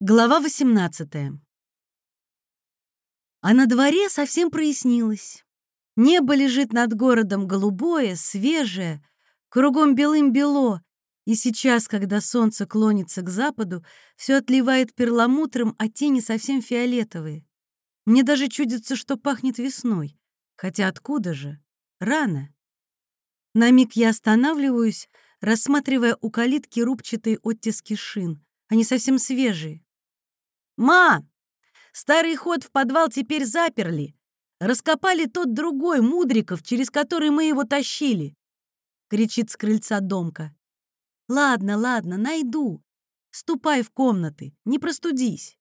Глава 18. А на дворе совсем прояснилось. Небо лежит над городом голубое, свежее, кругом белым-бело, и сейчас, когда солнце клонится к западу, все отливает перламутром, а тени совсем фиолетовые. Мне даже чудится, что пахнет весной. Хотя откуда же? Рано. На миг я останавливаюсь, рассматривая у калитки рубчатые оттиски шин. Они совсем свежие. «Ма! Старый ход в подвал теперь заперли. Раскопали тот другой, Мудриков, через который мы его тащили!» — кричит с крыльца Домка. «Ладно, ладно, найду. Ступай в комнаты, не простудись».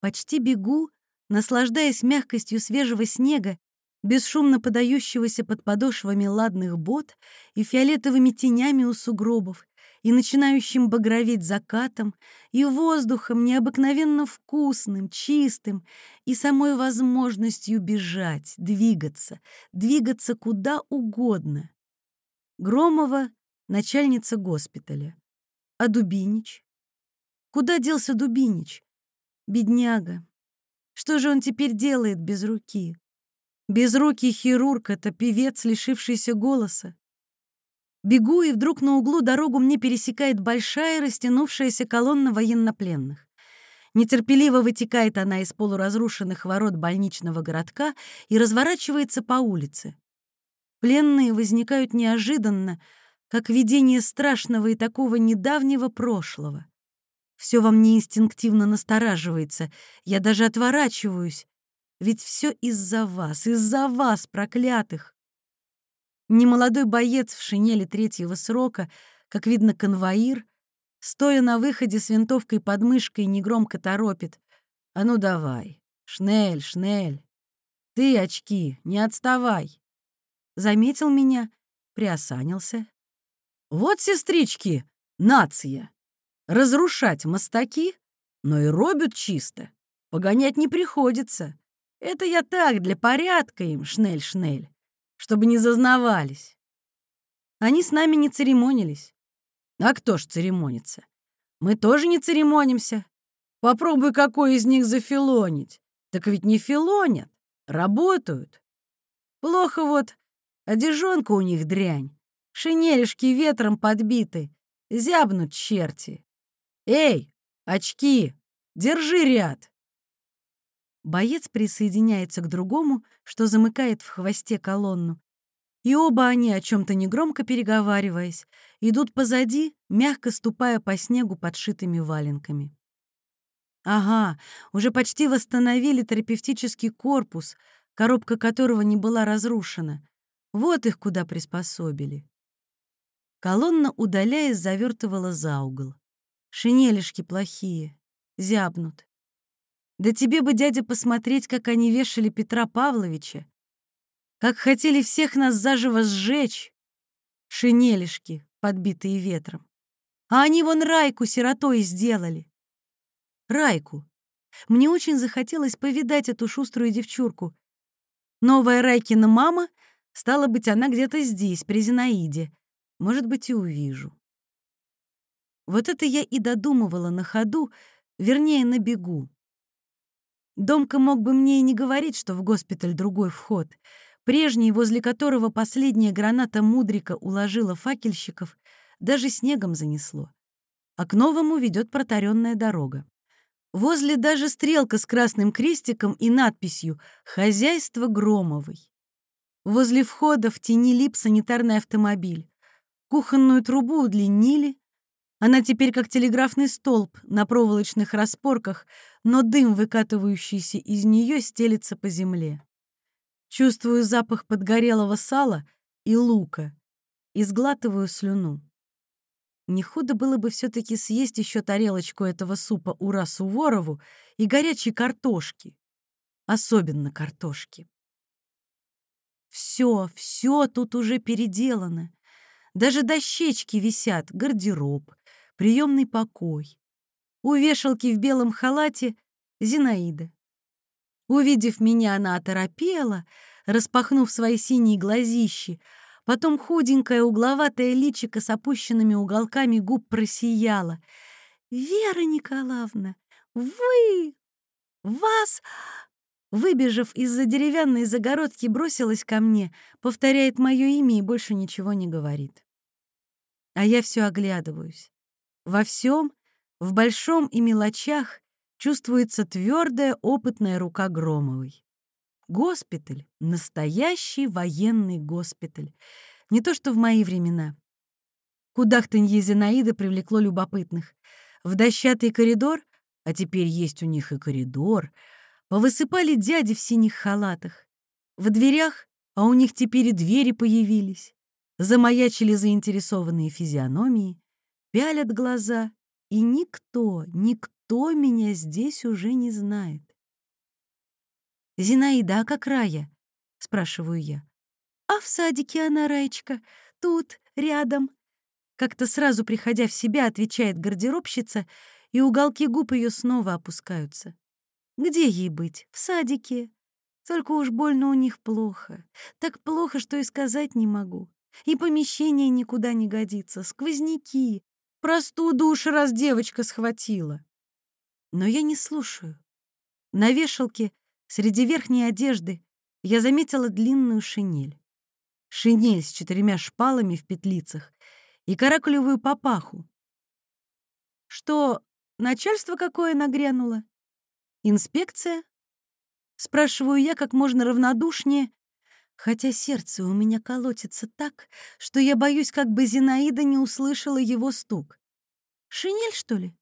Почти бегу, наслаждаясь мягкостью свежего снега, бесшумно подающегося под подошвами ладных бот и фиолетовыми тенями у сугробов, и начинающим багроветь закатом, и воздухом необыкновенно вкусным, чистым, и самой возможностью бежать, двигаться, двигаться куда угодно. Громова — начальница госпиталя. А Дубинич? Куда делся Дубинич? Бедняга. Что же он теперь делает без руки? Безрукий хирург — это певец, лишившийся голоса. Бегу, и вдруг на углу дорогу мне пересекает большая растянувшаяся колонна военнопленных. Нетерпеливо вытекает она из полуразрушенных ворот больничного городка и разворачивается по улице. Пленные возникают неожиданно, как видение страшного и такого недавнего прошлого. Все во мне инстинктивно настораживается, я даже отворачиваюсь, ведь все из-за вас, из-за вас, проклятых. Немолодой боец в шинели третьего срока, как видно, конвоир, стоя на выходе с винтовкой под мышкой, негромко торопит. «А ну давай! Шнель, шнель! Ты, очки, не отставай!» Заметил меня, приосанился. «Вот, сестрички, нация! Разрушать мостаки, но и робят чисто. Погонять не приходится. Это я так, для порядка им, шнель-шнель чтобы не зазнавались. Они с нами не церемонились. А кто ж церемонится? Мы тоже не церемонимся. Попробуй, какой из них зафилонить. Так ведь не филонят, работают. Плохо вот, одежонка у них дрянь. Шинелишки ветром подбиты, зябнут черти. Эй, очки, держи ряд. Боец присоединяется к другому, что замыкает в хвосте колонну. И оба они, о чем-то негромко переговариваясь, идут позади, мягко ступая по снегу подшитыми валенками. Ага, уже почти восстановили терапевтический корпус, коробка которого не была разрушена. Вот их куда приспособили. Колонна, удаляясь, завертывала за угол. Шинелишки плохие, зябнут. Да тебе бы, дядя, посмотреть, как они вешали Петра Павловича, как хотели всех нас заживо сжечь. Шинелишки, подбитые ветром. А они вон Райку сиротой сделали. Райку. Мне очень захотелось повидать эту шуструю девчурку. Новая Райкина мама, стала быть, она где-то здесь, при Зинаиде. Может быть, и увижу. Вот это я и додумывала на ходу, вернее, на бегу. Домка мог бы мне и не говорить, что в госпиталь другой вход. Прежний, возле которого последняя граната Мудрика уложила факельщиков, даже снегом занесло. А к новому ведет протаренная дорога. Возле даже стрелка с красным крестиком и надписью «Хозяйство Громовой». Возле входа в тени лип санитарный автомобиль. Кухонную трубу удлинили, она теперь как телеграфный столб на проволочных распорках, но дым, выкатывающийся из нее, стелится по земле. Чувствую запах подгорелого сала и лука и сглатываю слюну. Не худо было бы все-таки съесть еще тарелочку этого супа ура Суворову и горячей картошки. Особенно картошки. Все, все тут уже переделано. Даже дощечки висят, гардероб, приемный покой. У вешалки в белом халате Зинаида. Увидев меня, она оторопела, распахнув свои синие глазищи, потом худенькое угловатое личико с опущенными уголками губ просияло. «Вера Николаевна, Вы! Вас!» Выбежав из-за деревянной загородки, бросилась ко мне, повторяет мое имя и больше ничего не говорит. А я все оглядываюсь. Во всем, в большом и мелочах, чувствуется твердая, опытная рука Громовой. Госпиталь, настоящий военный госпиталь. Не то что в мои времена. Кудахтанье Зинаиды привлекло любопытных. В дощатый коридор, а теперь есть у них и коридор, повысыпали дяди в синих халатах. В дверях, а у них теперь и двери появились. Замаячили заинтересованные физиономии, пялят глаза, и никто, никто меня здесь уже не знает. «Зинаида, а как Рая?» — спрашиваю я. «А в садике она, Раечка, тут, рядом». Как-то сразу приходя в себя, отвечает гардеробщица, и уголки губ ее снова опускаются. «Где ей быть? В садике. Только уж больно у них плохо. Так плохо, что и сказать не могу. И помещение никуда не годится, сквозняки. Простуду уж раз девочка схватила». Но я не слушаю. На вешалке Среди верхней одежды я заметила длинную шинель. Шинель с четырьмя шпалами в петлицах и каракулевую папаху. Что, начальство какое нагрянуло? Инспекция? Спрашиваю я как можно равнодушнее, хотя сердце у меня колотится так, что я боюсь, как бы Зинаида не услышала его стук. Шинель, что ли?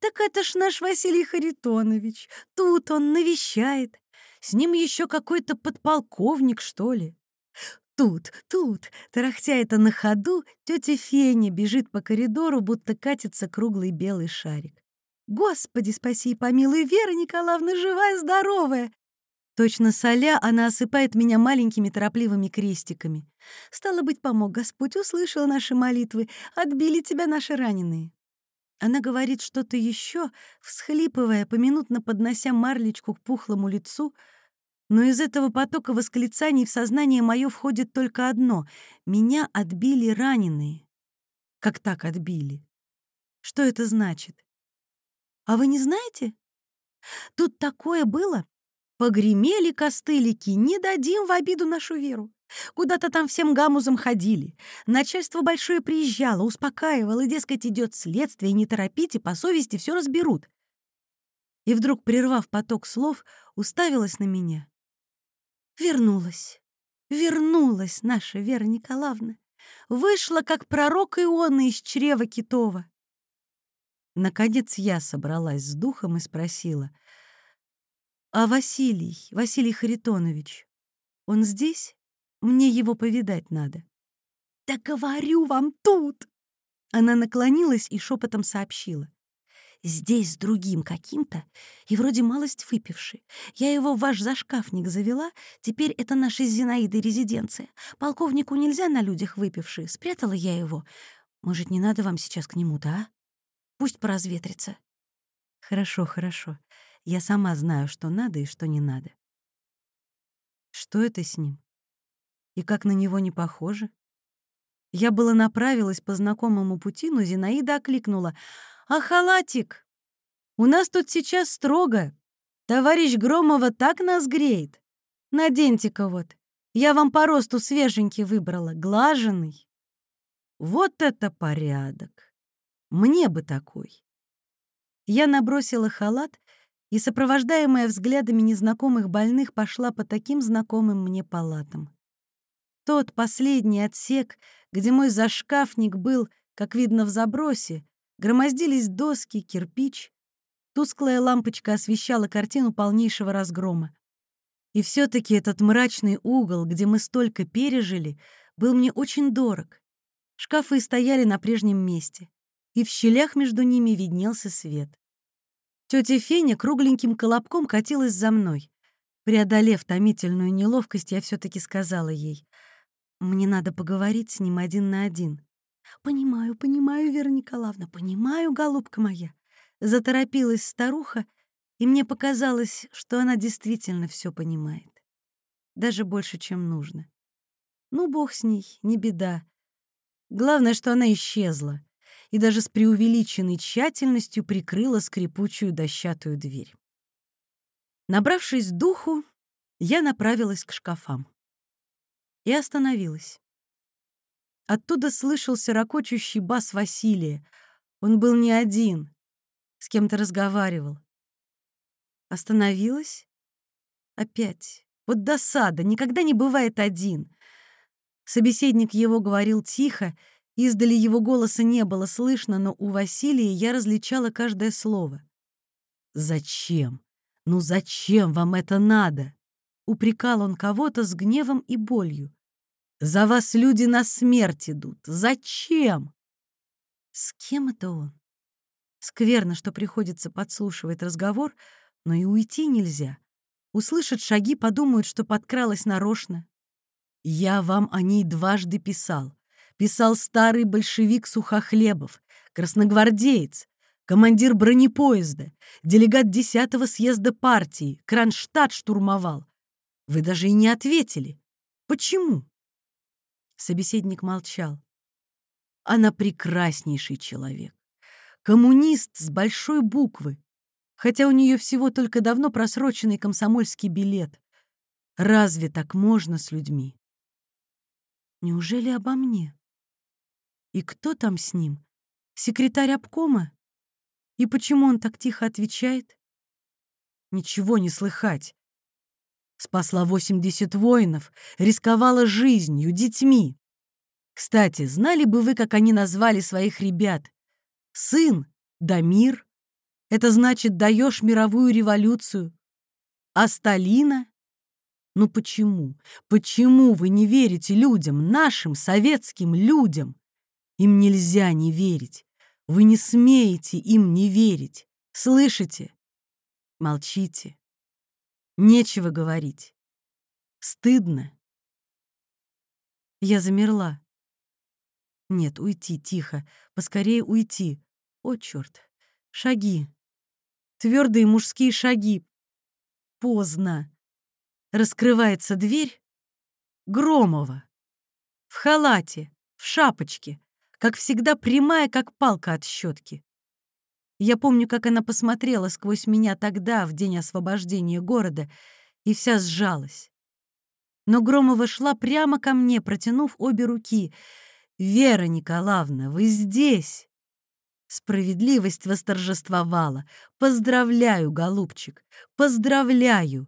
Так это ж наш Василий Харитонович. Тут он навещает. С ним еще какой-то подполковник, что ли. Тут, тут, тарахтя это на ходу, тетя Феня бежит по коридору, будто катится круглый белый шарик. «Господи, спаси и помилуй, Вера Николаевна живая, здоровая!» Точно соля, она осыпает меня маленькими торопливыми крестиками. Стало быть, помог Господь, услышал наши молитвы, отбили тебя наши раненые. Она говорит что-то еще, всхлипывая, поминутно поднося марлечку к пухлому лицу, но из этого потока восклицаний в сознание мое входит только одно — меня отбили раненые. Как так отбили? Что это значит? А вы не знаете? Тут такое было. Погремели костылики, не дадим в обиду нашу веру. Куда-то там всем гамузом ходили. Начальство большое приезжало, успокаивало, дескать, идет следствие, не торопите, по совести все разберут. И вдруг, прервав поток слов, уставилась на меня. Вернулась, вернулась наша Вера Николаевна. Вышла, как пророк Иона из чрева Китова. Наконец я собралась с духом и спросила. «А Василий, Василий Харитонович, он здесь?» Мне его повидать надо». «Да говорю вам тут!» Она наклонилась и шепотом сообщила. «Здесь с другим каким-то, и вроде малость выпивший. Я его в ваш зашкафник завела, теперь это наша с Зинаидой резиденция. Полковнику нельзя на людях выпивший, спрятала я его. Может, не надо вам сейчас к нему, да? Пусть поразветрится». «Хорошо, хорошо. Я сама знаю, что надо и что не надо». «Что это с ним?» И как на него не похоже. Я было направилась по знакомому пути, но Зинаида окликнула. «А халатик? У нас тут сейчас строго. Товарищ Громова так нас греет. Наденьте-ка вот. Я вам по росту свеженький выбрала, глаженный». Вот это порядок! Мне бы такой. Я набросила халат и, сопровождаемая взглядами незнакомых больных, пошла по таким знакомым мне палатам. Тот последний отсек, где мой зашкафник был, как видно в забросе, громоздились доски, кирпич. Тусклая лампочка освещала картину полнейшего разгрома. И все таки этот мрачный угол, где мы столько пережили, был мне очень дорог. Шкафы стояли на прежнем месте, и в щелях между ними виднелся свет. Тетя Феня кругленьким колобком катилась за мной. Преодолев томительную неловкость, я все таки сказала ей — мне надо поговорить с ним один на один. «Понимаю, понимаю, Вера Николаевна, понимаю, голубка моя». Заторопилась старуха, и мне показалось, что она действительно все понимает. Даже больше, чем нужно. Ну, бог с ней, не беда. Главное, что она исчезла. И даже с преувеличенной тщательностью прикрыла скрипучую дощатую дверь. Набравшись духу, я направилась к шкафам. И остановилась. Оттуда слышался ракочущий бас Василия. Он был не один, с кем-то разговаривал. Остановилась. Опять. Вот досада, никогда не бывает один. Собеседник его говорил тихо, издали его голоса не было слышно, но у Василия я различала каждое слово. «Зачем? Ну зачем вам это надо?» Упрекал он кого-то с гневом и болью. «За вас люди на смерть идут. Зачем?» С кем это он? Скверно, что приходится подслушивать разговор, но и уйти нельзя. Услышат шаги, подумают, что подкралась нарочно. Я вам о ней дважды писал. Писал старый большевик Сухохлебов, красногвардеец, командир бронепоезда, делегат десятого съезда партии, Кронштадт штурмовал. Вы даже и не ответили. Почему? Собеседник молчал. Она прекраснейший человек. Коммунист с большой буквы, хотя у нее всего только давно просроченный комсомольский билет. Разве так можно с людьми? Неужели обо мне? И кто там с ним? Секретарь обкома? И почему он так тихо отвечает? Ничего не слыхать. Спасла 80 воинов, рисковала жизнью, детьми. Кстати, знали бы вы, как они назвали своих ребят? Сын — Дамир. Это значит, даешь мировую революцию. А Сталина ну почему? Почему вы не верите людям, нашим советским людям? Им нельзя не верить. Вы не смеете им не верить. Слышите? Молчите. Нечего говорить. Стыдно. Я замерла. Нет, уйти, тихо. Поскорее уйти. О, черт. Шаги. Твердые мужские шаги. Поздно. Раскрывается дверь. Громова. В халате, в шапочке, как всегда прямая, как палка от щетки. Я помню, как она посмотрела сквозь меня тогда, в день освобождения города, и вся сжалась. Но Громова шла прямо ко мне, протянув обе руки. «Вера Николаевна, вы здесь!» Справедливость восторжествовала. «Поздравляю, голубчик! Поздравляю!»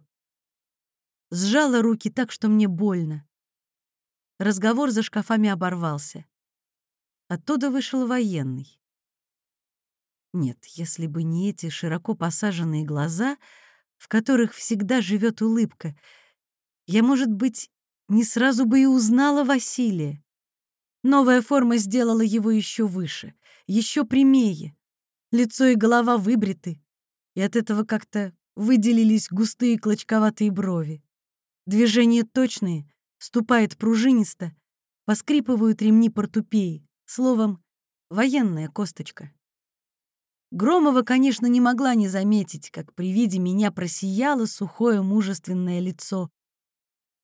сжала руки так, что мне больно. Разговор за шкафами оборвался. Оттуда вышел военный. Нет, если бы не эти широко посаженные глаза, в которых всегда живет улыбка, я, может быть, не сразу бы и узнала Василия. Новая форма сделала его еще выше, еще прямее. Лицо и голова выбриты, и от этого как-то выделились густые клочковатые брови. Движения точные, ступает пружинисто, поскрипывают ремни портупеи, словом, военная косточка. Громова, конечно, не могла не заметить, как при виде меня просияло сухое мужественное лицо,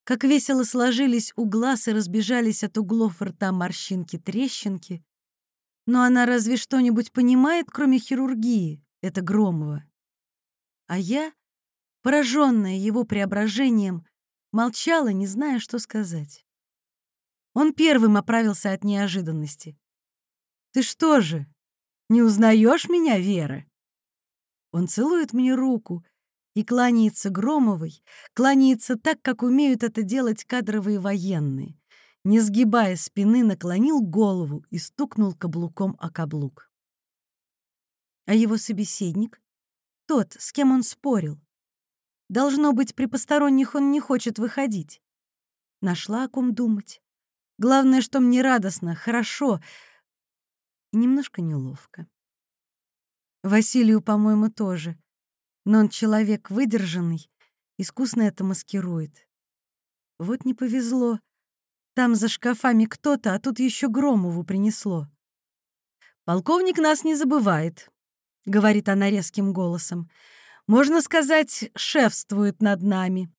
как весело сложились у глаз и разбежались от углов рта морщинки-трещинки. Но она разве что-нибудь понимает, кроме хирургии, это Громова? А я, пораженная его преображением, Молчала, не зная, что сказать. Он первым оправился от неожиданности. «Ты что же, не узнаешь меня, Вера?» Он целует мне руку и кланяется Громовой, кланяется так, как умеют это делать кадровые военные. Не сгибая спины, наклонил голову и стукнул каблуком о каблук. А его собеседник, тот, с кем он спорил, Должно быть, при посторонних он не хочет выходить. Нашла о ком думать. Главное, что мне радостно, хорошо и немножко неловко. Василию, по-моему, тоже. Но он человек выдержанный, искусно это маскирует. Вот не повезло. Там за шкафами кто-то, а тут еще Громову принесло. «Полковник нас не забывает», — говорит она резким голосом можно сказать, шефствует над нами.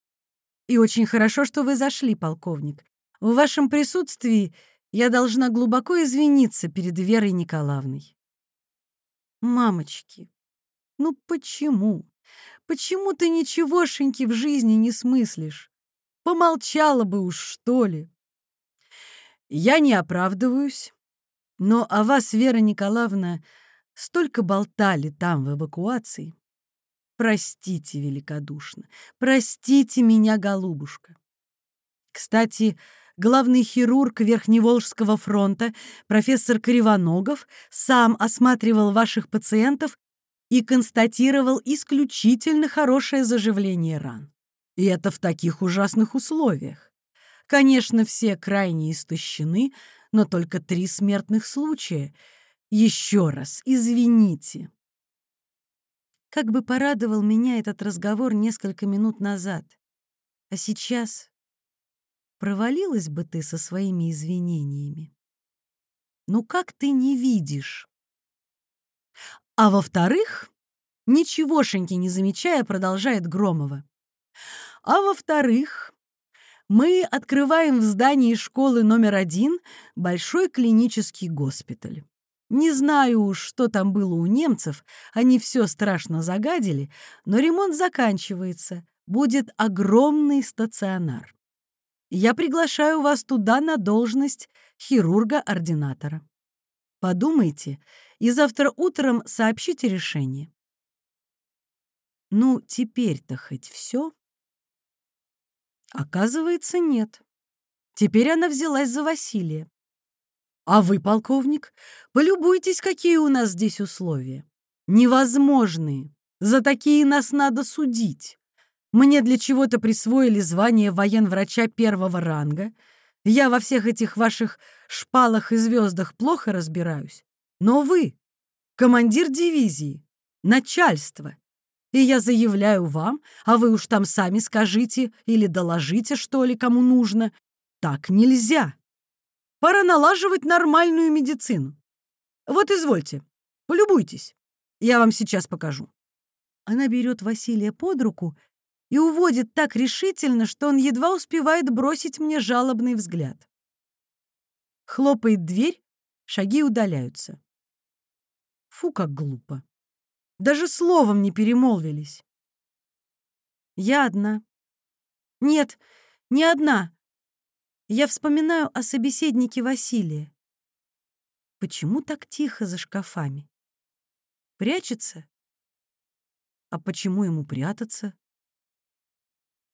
И очень хорошо, что вы зашли, полковник. В вашем присутствии я должна глубоко извиниться перед Верой Николаевной. Мамочки, ну почему? Почему ты ничегошеньки в жизни не смыслишь? Помолчала бы уж, что ли. Я не оправдываюсь, но о вас, Вера Николаевна, столько болтали там в эвакуации. Простите великодушно, простите меня, голубушка. Кстати, главный хирург Верхневолжского фронта, профессор Кривоногов, сам осматривал ваших пациентов и констатировал исключительно хорошее заживление ран. И это в таких ужасных условиях. Конечно, все крайне истощены, но только три смертных случая. Еще раз, извините. Как бы порадовал меня этот разговор несколько минут назад. А сейчас провалилась бы ты со своими извинениями. Ну как ты не видишь? А во-вторых, ничегошеньки не замечая, продолжает Громова. А во-вторых, мы открываем в здании школы номер один большой клинический госпиталь. Не знаю уж, что там было у немцев, они все страшно загадили, но ремонт заканчивается, будет огромный стационар. Я приглашаю вас туда на должность хирурга-ординатора. Подумайте и завтра утром сообщите решение. Ну, теперь-то хоть все? Оказывается, нет. Теперь она взялась за Василия. А вы, полковник, полюбуйтесь, какие у нас здесь условия. Невозможные. За такие нас надо судить. Мне для чего-то присвоили звание военврача первого ранга. Я во всех этих ваших шпалах и звездах плохо разбираюсь. Но вы — командир дивизии, начальство, и я заявляю вам, а вы уж там сами скажите или доложите, что ли, кому нужно. Так нельзя. Пора налаживать нормальную медицину. Вот извольте, полюбуйтесь. Я вам сейчас покажу. Она берет Василия под руку и уводит так решительно, что он едва успевает бросить мне жалобный взгляд. Хлопает дверь, шаги удаляются. Фу, как глупо. Даже словом не перемолвились. Я одна. Нет, не одна. Я вспоминаю о собеседнике Василия. Почему так тихо за шкафами? Прячется? А почему ему прятаться?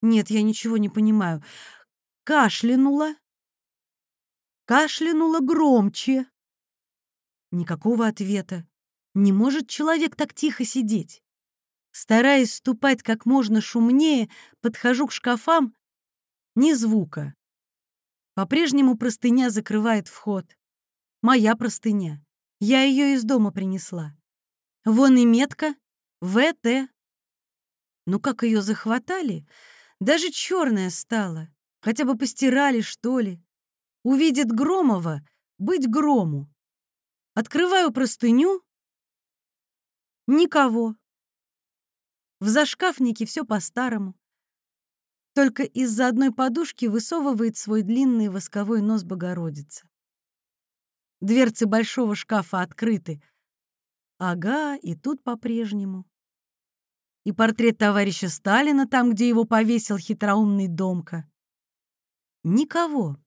Нет, я ничего не понимаю. Кашлянула. Кашлянула громче. Никакого ответа. Не может человек так тихо сидеть. Стараясь ступать как можно шумнее, подхожу к шкафам. Ни звука. По-прежнему простыня закрывает вход. Моя простыня. Я ее из дома принесла. Вон и метка. ВТ. Ну как ее захватали? Даже черная стала. Хотя бы постирали, что ли. Увидит Громова, быть Грому. Открываю простыню, Никого. В зашкафнике все по-старому. Только из-за одной подушки высовывает свой длинный восковой нос Богородицы. Дверцы большого шкафа открыты. Ага, и тут по-прежнему. И портрет товарища Сталина там, где его повесил хитроумный Домка. Никого.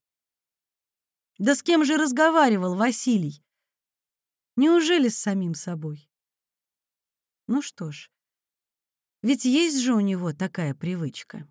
Да с кем же разговаривал Василий? Неужели с самим собой? Ну что ж, ведь есть же у него такая привычка.